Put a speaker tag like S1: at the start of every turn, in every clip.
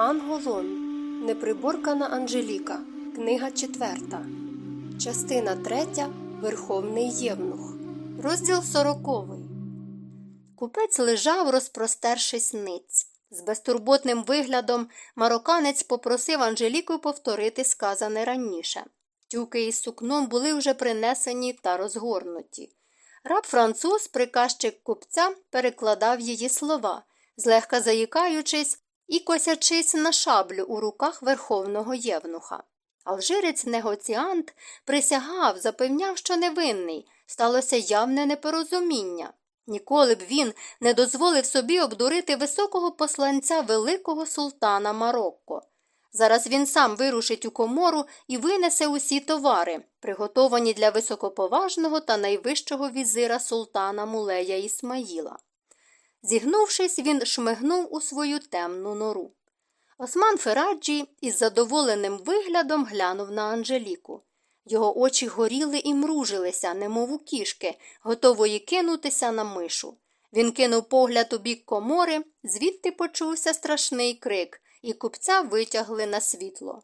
S1: Анголон. Неприборкана Анжеліка. Книга четверта. Частина третя. Верховний Євнух. Розділ сороковий. Купець лежав, розпростершись ниць. З безтурботним виглядом мароканець попросив Анжеліку повторити сказане раніше. Тюки із сукном були вже принесені та розгорнуті. Раб француз, приказчик купця, перекладав її слова, злегка заїкаючись і косячись на шаблю у руках верховного євнуха. Алжирець негоціант присягав, запевняв, що невинний, сталося явне непорозуміння. Ніколи б він не дозволив собі обдурити високого посланця великого султана Марокко. Зараз він сам вирушить у комору і винесе усі товари, приготовані для високоповажного та найвищого візира султана Мулея Ісмаїла. Зігнувшись, він шмигнув у свою темну нору. Осман Фераджі із задоволеним виглядом глянув на Анжеліку. Його очі горіли і мружилися, немов у кішки, готової кинутися на мишу. Він кинув погляд у бік комори, звідти почувся страшний крик, і купця витягли на світло.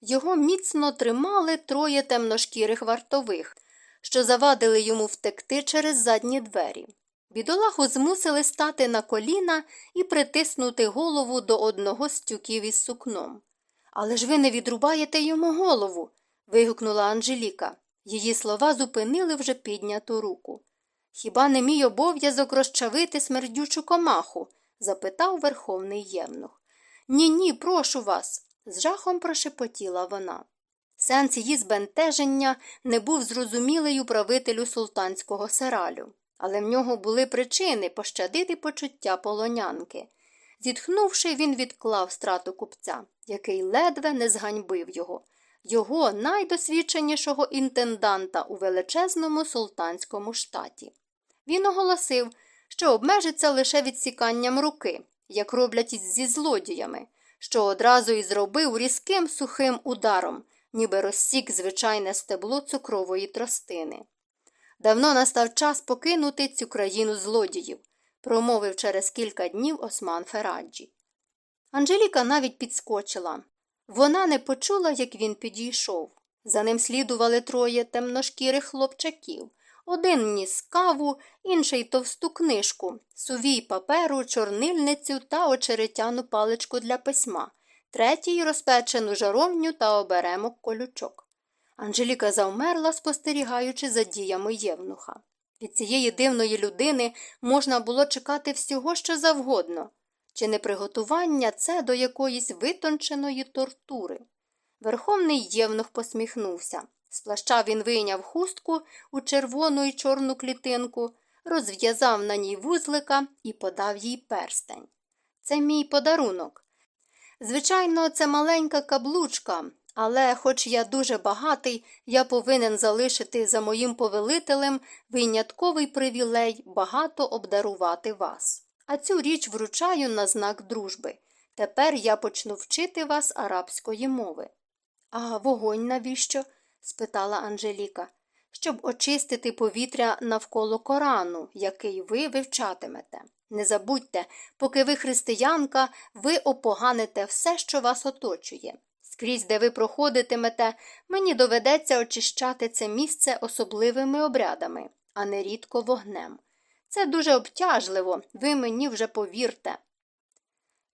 S1: Його міцно тримали троє темношкірих вартових, що завадили йому втекти через задні двері. Бідолаху змусили стати на коліна і притиснути голову до одного з тюків із сукном. Але ж ви не відрубаєте йому голову. вигукнула Анжеліка. Її слова зупинили вже підняту руку. Хіба не мій обов'язок розчавити смердючу комаху? запитав верховний євнух. Ні, ні, прошу вас, з жахом прошепотіла вона. Сенс її збентеження не був зрозумілий управителю султанського сералю але в нього були причини пощадити почуття полонянки. Зітхнувши, він відклав страту купця, який ледве не зганьбив його, його найдосвідченішого інтенданта у величезному султанському штаті. Він оголосив, що обмежиться лише відсіканням руки, як роблять зі злодіями, що одразу і зробив різким сухим ударом, ніби розсік звичайне стебло цукрової тростини. Давно настав час покинути цю країну злодіїв, промовив через кілька днів Осман Фераджі. Анжеліка навіть підскочила. Вона не почула, як він підійшов. За ним слідували троє темношкірих хлопчаків. Один ніс каву, інший товсту книжку, сувій паперу, чорнильницю та очеретяну паличку для письма, третій розпечену жаровню та оберемок колючок. Анжеліка завмерла, спостерігаючи за діями євнуха. Від цієї дивної людини можна було чекати всього, що завгодно, чи не приготування це до якоїсь витонченої тортури. Верховний євнух посміхнувся. З плаща він вийняв хустку у червону і чорну клітинку, розв'язав на ній вузлика і подав їй перстень. Це мій подарунок. Звичайно, це маленька каблучка, але, хоч я дуже багатий, я повинен залишити за моїм повелителем винятковий привілей багато обдарувати вас. А цю річ вручаю на знак дружби. Тепер я почну вчити вас арабської мови. А вогонь навіщо? спитала Анжеліка. Щоб очистити повітря навколо Корану, який ви вивчатимете. Не забудьте, поки ви християнка, ви опоганите все, що вас оточує. Скрізь, де ви проходитимете, мені доведеться очищати це місце особливими обрядами, а не рідко вогнем. Це дуже обтяжливо, ви мені вже повірте.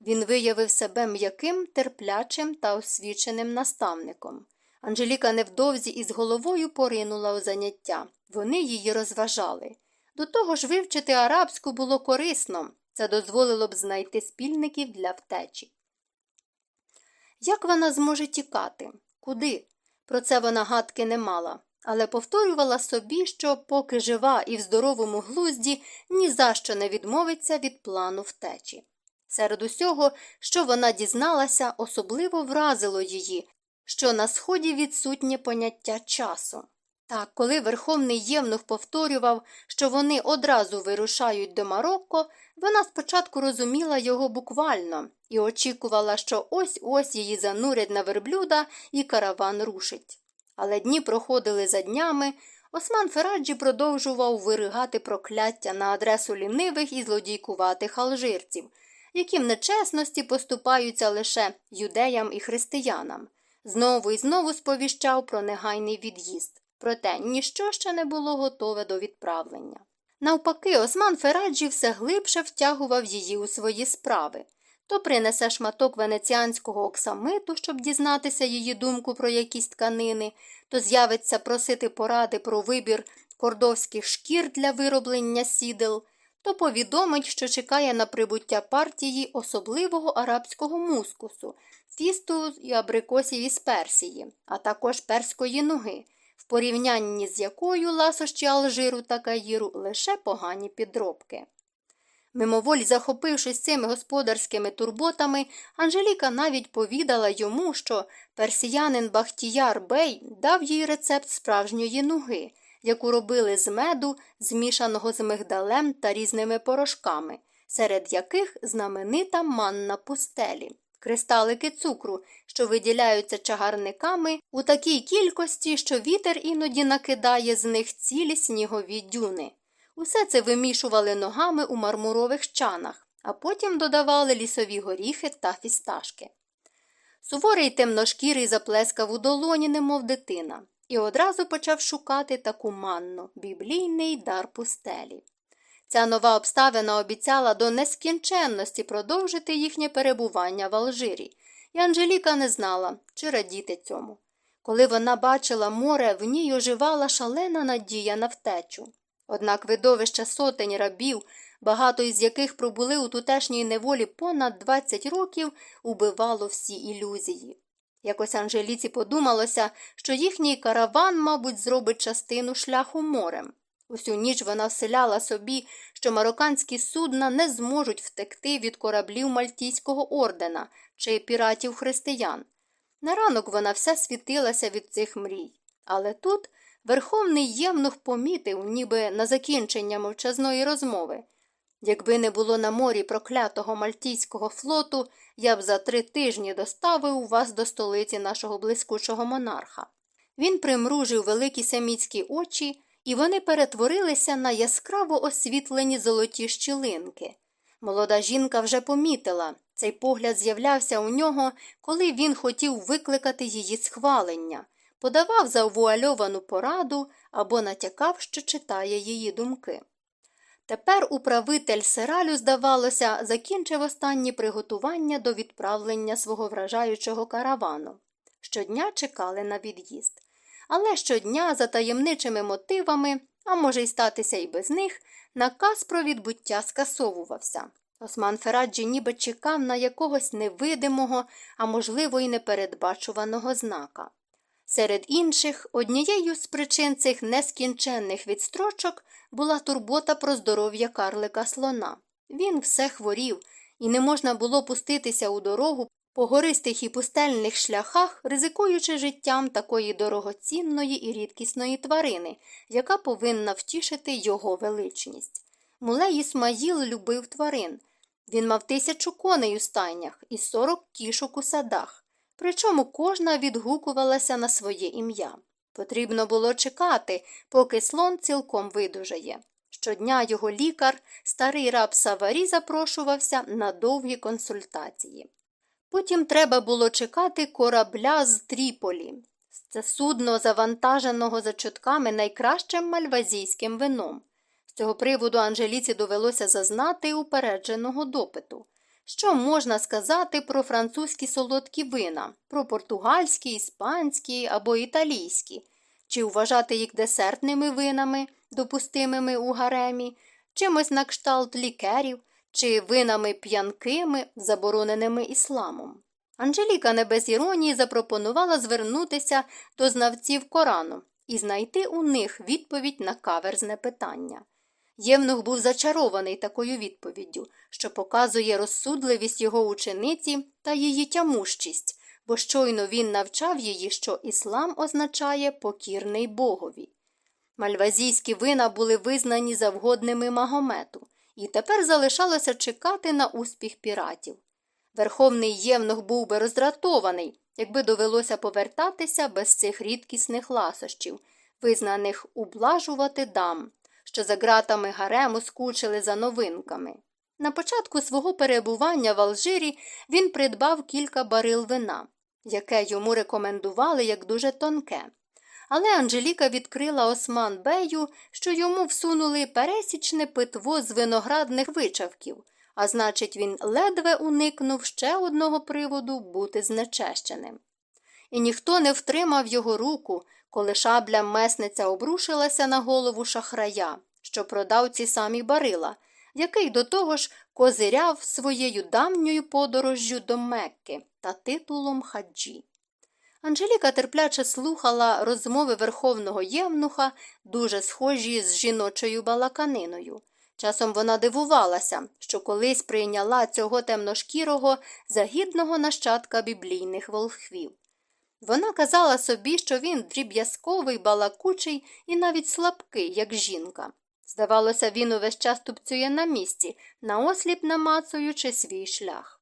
S1: Він виявив себе м'яким, терплячим та освіченим наставником. Анжеліка невдовзі із головою поринула у заняття. Вони її розважали. До того ж, вивчити арабську було корисно, це дозволило б знайти спільників для втечі. Як вона зможе тікати? Куди? Про це вона гадки не мала, але повторювала собі, що, поки жива і в здоровому глузді, ні за що не відмовиться від плану втечі. Серед усього, що вона дізналася, особливо вразило її, що на сході відсутнє поняття часу. Так, коли Верховний Євнух повторював, що вони одразу вирушають до Марокко, вона спочатку розуміла його буквально і очікувала, що ось ось її занурять на верблюда і караван рушить. Але дні проходили за днями. Осман Фераджі продовжував виригати прокляття на адресу лінивих і злодійкуватих алжирців, які в нечесності поступаються лише юдеям і християнам. Знову і знову сповіщав про негайний від'їзд. Проте ніщо ще не було готове до відправлення. Навпаки, Осман Фераджі все глибше втягував її у свої справи. То принесе шматок венеціанського оксамиту, щоб дізнатися її думку про якісь тканини, то з'явиться просити поради про вибір кордовських шкір для вироблення сідел, то повідомить, що чекає на прибуття партії особливого арабського мускусу, фісту і абрикосів із Персії, а також перської ноги, в порівнянні з якою ласощі Алжиру та Каїру лише погані підробки. Мимоволі захопившись цими господарськими турботами, Анжеліка навіть повідала йому, що персіянин Бахтіяр Бей дав їй рецепт справжньої ноги, яку робили з меду, змішаного з мигдалем та різними порошками, серед яких знаменита манна пустелі, кристалики цукру, що виділяються чагарниками у такій кількості, що вітер іноді накидає з них цілі снігові дюни. Усе це вимішували ногами у мармурових чанах, а потім додавали лісові горіхи та фісташки. Суворий темношкірий заплескав у долоні, немов дитина, і одразу почав шукати таку манну біблійний дар пустелі. Ця нова обставина обіцяла до нескінченності продовжити їхнє перебування в Алжирі, і Анжеліка не знала, чи радіти цьому. Коли вона бачила море, в ній оживала шалена надія на втечу. Однак видовище сотень рабів, багато із яких пробули у тутешній неволі понад 20 років, убивало всі ілюзії. Якось Анжеліці подумалося, що їхній караван, мабуть, зробить частину шляху морем. Усю ніч вона вселяла собі, що марокканські судна не зможуть втекти від кораблів Мальтійського ордена чи піратів християн. На ранок вона вся світилася від цих мрій. Але тут Верховний євнух помітив, ніби на закінчення мовчазної розмови. Якби не було на морі проклятого мальтійського флоту, я б за три тижні доставив вас до столиці нашого блискучого монарха. Він примружив великі семітські очі, і вони перетворилися на яскраво освітлені золоті щілинки. Молода жінка вже помітила цей погляд з'являвся у нього, коли він хотів викликати її схвалення подавав завуальовану пораду або натякав, що читає її думки. Тепер управитель Сералю, здавалося, закінчив останні приготування до відправлення свого вражаючого каравану. Щодня чекали на від'їзд. Але щодня, за таємничими мотивами, а може й статися і без них, наказ про відбуття скасовувався. Осман Фераджі ніби чекав на якогось невидимого, а можливо, й непередбачуваного знака. Серед інших, однією з причин цих нескінченних відстрочок була турбота про здоров'я карлика слона. Він все хворів, і не можна було пуститися у дорогу по гористих і пустельних шляхах, ризикуючи життям такої дорогоцінної і рідкісної тварини, яка повинна втішити його величність. Мулей Ісмаїл любив тварин. Він мав тисячу коней у стайнях і сорок кішок у садах причому кожна відгукувалася на своє ім'я. Потрібно було чекати, поки слон цілком видужає. Щодня його лікар, старий раб Саварі, запрошувався на довгі консультації. Потім треба було чекати корабля з Тріполі. Це судно, завантаженого за чутками найкращим мальвазійським вином. З цього приводу Анжеліці довелося зазнати упередженого допиту. Що можна сказати про французькі солодкі вина, про португальські, іспанські або італійські, чи вважати їх десертними винами, допустимими у гаремі, чимось на кшталт лікерів, чи винами п'янкими, забороненими ісламом? Анжеліка не без іронії запропонувала звернутися до знавців Корану і знайти у них відповідь на каверзне питання. Євнух був зачарований такою відповіддю, що показує розсудливість його учениці та її тямущість, бо щойно він навчав її, що іслам означає покірний богові. Мальвазійські вина були визнані завгодними Магомету, і тепер залишалося чекати на успіх піратів. Верховний євнух був би роздратований, якби довелося повертатися без цих рідкісних ласощів, визнаних ублажувати дам що за ґратами гарему скучили за новинками. На початку свого перебування в Алжирі він придбав кілька барил вина, яке йому рекомендували як дуже тонке. Але Анжеліка відкрила Осман Бею, що йому всунули пересічне питво з виноградних вичавків, а значить, він ледве уникнув ще одного приводу бути знечещеним. І ніхто не втримав його руку, коли шабля месниця обрушилася на голову шахрая, що продав ці самі барила, який до того ж козиряв своєю давньою подорожжю до Мекки та титулом хаджі. Анжеліка терпляче слухала розмови верховного євнуха, дуже схожі з жіночою балаканиною. Часом вона дивувалася, що колись прийняла цього темношкірого загідного нащадка біблійних волхвів. Вона казала собі, що він дріб'язковий, балакучий і навіть слабкий, як жінка. Здавалося, він увесь час тупцює на місці, наосліп намацуючи свій шлях.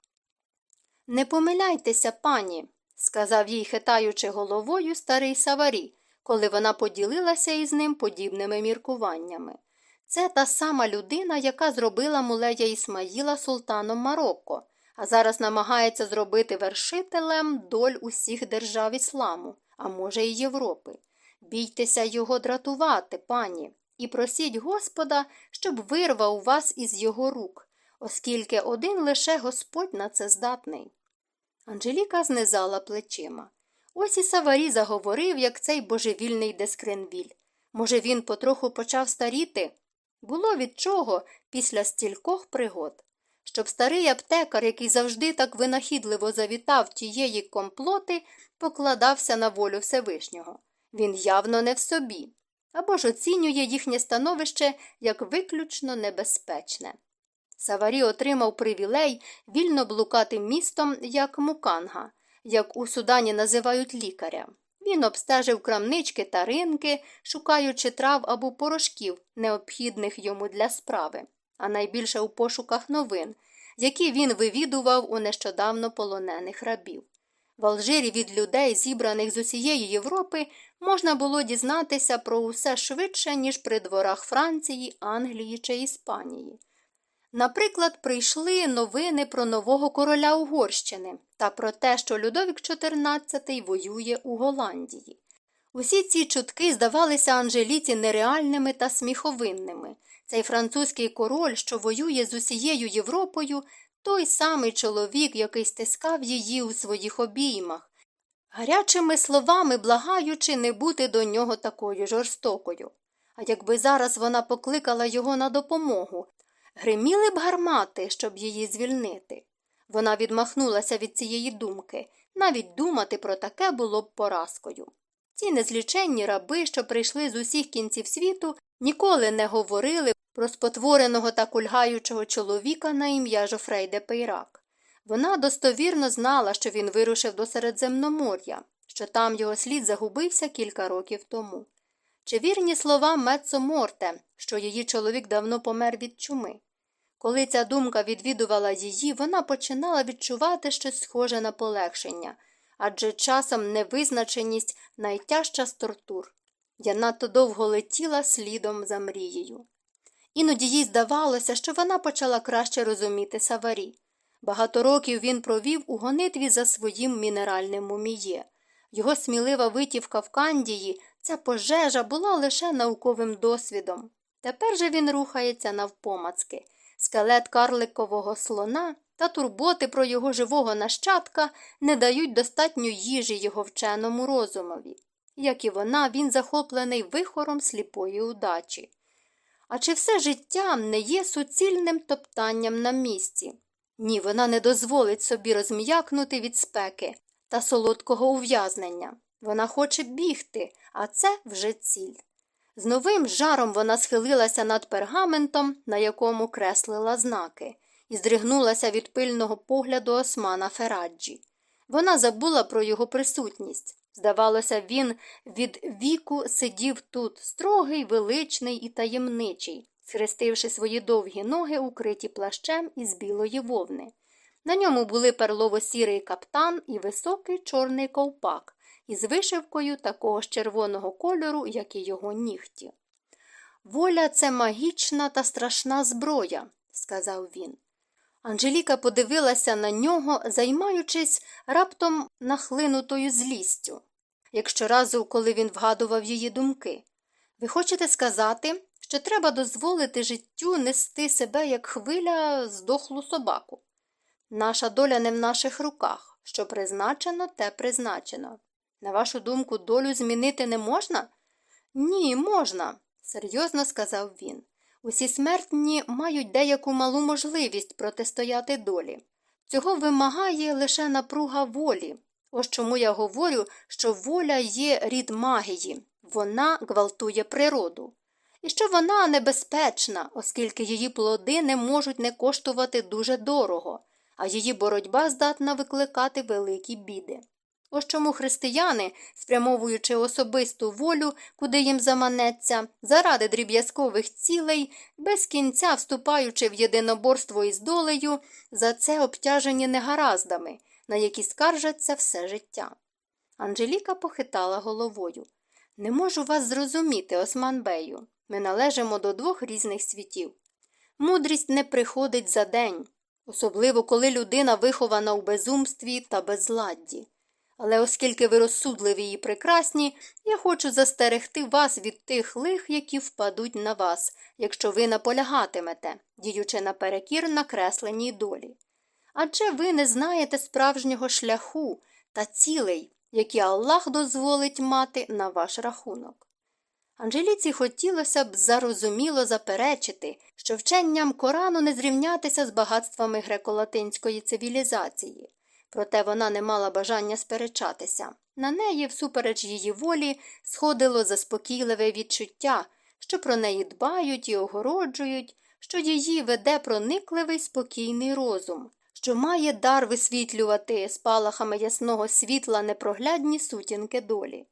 S1: Не помиляйтеся, пані, сказав їй, хитаючи головою старий Саварі, коли вона поділилася із ним подібними міркуваннями. Це та сама людина, яка зробила мулея Ісмаїла султаном Марокко, а зараз намагається зробити вершителем доль усіх держав ісламу, а може, й Європи. Бійтеся його дратувати, пані, і просіть Господа, щоб вирвав вас із його рук, оскільки один лише Господь на це здатний. Анжеліка знизала плечима. Ось і Саварі заговорив, як цей божевільний дескренвіль. Може, він потроху почав старіти? Було від чого після стількох пригод. Щоб старий аптекар, який завжди так винахідливо завітав тієї комплоти, покладався на волю Всевишнього. Він явно не в собі, або ж оцінює їхнє становище як виключно небезпечне. Саварі отримав привілей вільно блукати містом як муканга, як у Судані називають лікаря. Він обстежив крамнички та ринки, шукаючи трав або порошків, необхідних йому для справи, а найбільше у пошуках новин, які він вивідував у нещодавно полонених рабів. В Алжирі від людей, зібраних з усієї Європи, можна було дізнатися про усе швидше, ніж при дворах Франції, Англії чи Іспанії. Наприклад, прийшли новини про нового короля Угорщини та про те, що Людовік XIV воює у Голландії. Усі ці чутки здавалися Анжеліці нереальними та сміховинними. Цей французький король, що воює з усією Європою, той самий чоловік, який стискав її у своїх обіймах, гарячими словами благаючи не бути до нього такою жорстокою. А якби зараз вона покликала його на допомогу, Гриміли б гармати, щоб її звільнити. Вона відмахнулася від цієї думки, навіть думати про таке було б поразкою. Ці незліченні раби, що прийшли з усіх кінців світу, ніколи не говорили про спотвореного та кульгаючого чоловіка на ім'я Жофрей де Пейрак. Вона достовірно знала, що він вирушив до Середземномор'я, що там його слід загубився кілька років тому. Чи вірні слова Мецо Морте, що її чоловік давно помер від чуми? Коли ця думка відвідувала її, вона починала відчувати щось схоже на полегшення, адже часом невизначеність найтяжча з тортур. Я надто довго летіла слідом за мрією. Іноді їй здавалося, що вона почала краще розуміти Саварі. Багато років він провів у гонитві за своїм мінеральним муміє. Його смілива витівка в Кандії, ця пожежа була лише науковим досвідом. Тепер же він рухається навпомацки скелет карликового слона та турботи про його живого нащадка не дають достатньо їжі його вченому розумові. Як і вона, він захоплений вихором сліпої удачі. А чи все життя не є суцільним топтанням на місці? Ні, вона не дозволить собі розм'якнути від спеки та солодкого ув'язнення. Вона хоче бігти, а це вже ціль. З новим жаром вона схилилася над пергаментом, на якому креслила знаки, і здригнулася від пильного погляду османа Фераджі. Вона забула про його присутність. Здавалося, він від віку сидів тут, строгий, величний і таємничий, схрестивши свої довгі ноги, укриті плащем із білої вовни. На ньому були перлово сірий каптан і високий чорний ковпак із вишивкою такого ж червоного кольору, як і його нігті. Воля це магічна та страшна зброя, сказав він. Анжеліка подивилася на нього, займаючись раптом нахлинутою злістю, як щоразу, коли він вгадував її думки. Ви хочете сказати, що треба дозволити життю нести себе, як хвиля здохлу собаку? Наша доля не в наших руках. Що призначено, те призначено. На вашу думку, долю змінити не можна? Ні, можна, серйозно сказав він. Усі смертні мають деяку малу можливість протистояти долі. Цього вимагає лише напруга волі. Ось чому я говорю, що воля є рід магії, вона гвалтує природу. І що вона небезпечна, оскільки її плоди не можуть не коштувати дуже дорого, а її боротьба здатна викликати великі біди. Ось чому християни, спрямовуючи особисту волю, куди їм заманеться, заради дріб'язкових цілей, без кінця вступаючи в єдиноборство із долею, за це обтяжені негараздами, на які скаржаться все життя. Анжеліка похитала головою. Не можу вас зрозуміти, Осман Бею. Ми належимо до двох різних світів. Мудрість не приходить за день, особливо коли людина вихована у безумстві та безладді. Але оскільки ви розсудливі і прекрасні, я хочу застерегти вас від тих лих, які впадуть на вас, якщо ви наполягатимете, діючи наперекір накресленій долі. Адже ви не знаєте справжнього шляху та цілей, які Аллах дозволить мати на ваш рахунок. Анжеліці хотілося б зарозуміло заперечити, що вченням Корану не зрівнятися з багатствами греко-латинської цивілізації проте вона не мала бажання сперечатися. На неї, всупереч її волі, сходило заспокійливе відчуття, що про неї дбають і огороджують, що її веде проникливий спокійний розум, що має дар висвітлювати спалахами ясного світла непроглядні сутінки долі.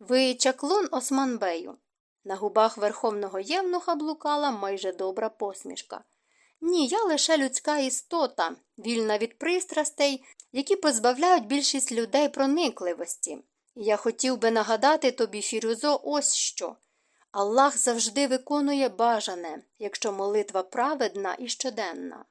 S1: Ви чаклун Османбею. На губах верховного євнуха блукала майже добра посмішка. Ні, я лише людська істота, вільна від пристрастей, які позбавляють більшість людей проникливості. Я хотів би нагадати тобі, Фірюзо, ось що. Аллах завжди виконує бажане, якщо молитва праведна і щоденна.